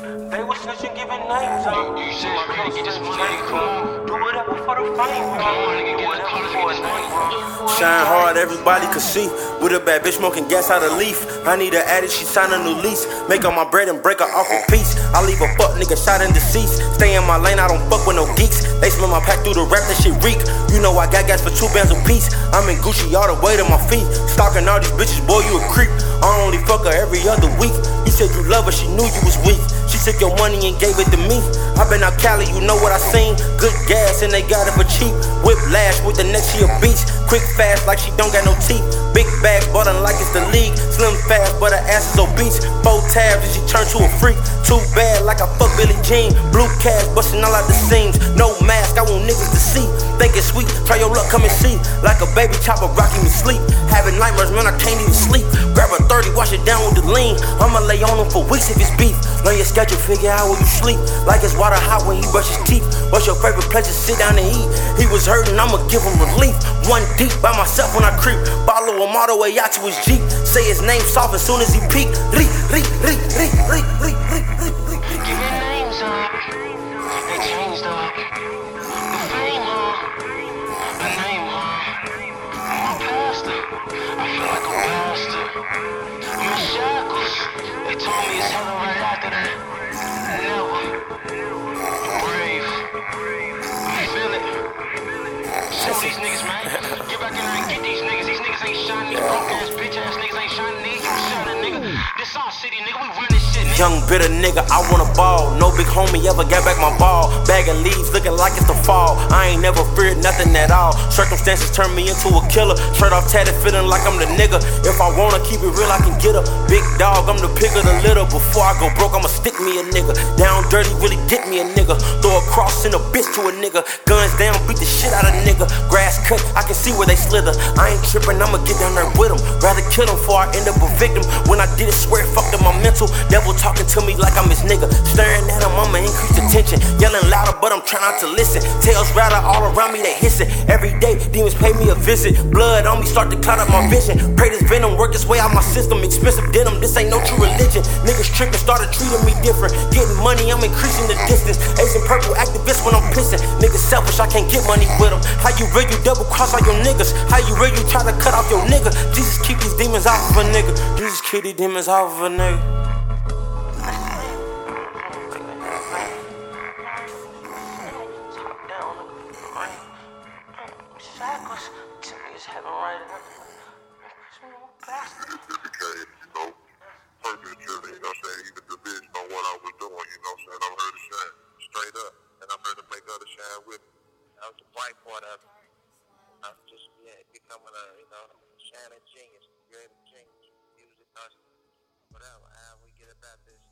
They was snitching, giving names out. You said it's ready to get this money, come on. Do whatever for the fame. Come on, nigga, get the colors, get this money. Shine hard, everybody could see. With a bad bitch smoking gas out of leaf. I need her added, she sign a new lease. Make up my bread and break her off a piece. I leave a fuck nigga shot in deceased. Stay in my lane, I don't fuck with no geeks. They smell my pack through the rap, that shit reek. You know I got gas for two bands a piece. I'm in Gucci all the way to my feet. Stalking all these bitches, boy, you a creep. I only fuck her every other week. You said you love her, she knew you was weak. Took your money and gave it to me. I been out Cali, you know what I seen. Good gas and they got it for cheap. Whiplash with the next a beast. Quick fast like she don't got no teeth. Big bag, button like it's the league. Slim fast, but her ass is obese. Four tabs and she turned to a freak. Too bad like I fuck Billie Jean. Blue cash busting all out the seams. No mask, I want niggas to see. Think it's sweet, try your luck, come and see. Like a baby chopper rocking me sleep. Having nightmares, man, I can't even sleep. Grab a 30, wash it down with the lean. I'ma lay on him for weeks if it's beef. Learn your schedule, figure out where you sleep. Like it's water hot when he brush his teeth. What's your favorite to sit down and eat? He was hurting, I'ma give him relief. One deep by myself when I creep. Follow him all the way out to his Jeep. Say his name soft as soon as he peek. Re, re, these, mate. Young bitter nigga, I wanna ball. No big homie ever got back my ball. Bag of leaves looking like it's the fall. I ain't never feared nothing at all. Circumstances turn me into a killer. Shirt off tatted, feeling like I'm the nigga. If I wanna keep it real, I can get a big dog. I'm the pick of the litter. Before I go broke, I'ma stick me a nigga. Down dirty, really get me a nigga. Throw a cross in a bitch to a nigga. Guns down, beat the shit out of nigga. Grass cut, I can see where they slither. I ain't tripping, I'ma get down there with them. Rather kill them before I end up a victim. When I did it, swear it up my mental. Devil talking to me like I'm his nigga. Staring at him, I'ma increase the tension. Yelling louder, but I'm trying not to listen. Tails rattle all around me, they hissing. Every day, demons pay me a visit. Blood on me, start to cloud up my vision. Pray this venom work its way out my system. Expensive denim, this ain't no true religion. Niggas tripping, started treating me different. Getting money, I'm increasing the distance. Asian purple activist when I'm pissing. Niggas selfish, I can't get money with them. How you real, you double cross all your niggas. How you real, you try to cut off your nigga. Jesus keep these demons off of a nigga. Jesus keep these demons off of a nigga. Shackles. Niggas having right dedicated, and I'm ready to break other shine with me. I was the bright part of it. I'm just yeah, becoming a, you know, shining genius, creative genius, music, artist, whatever, how we get about this.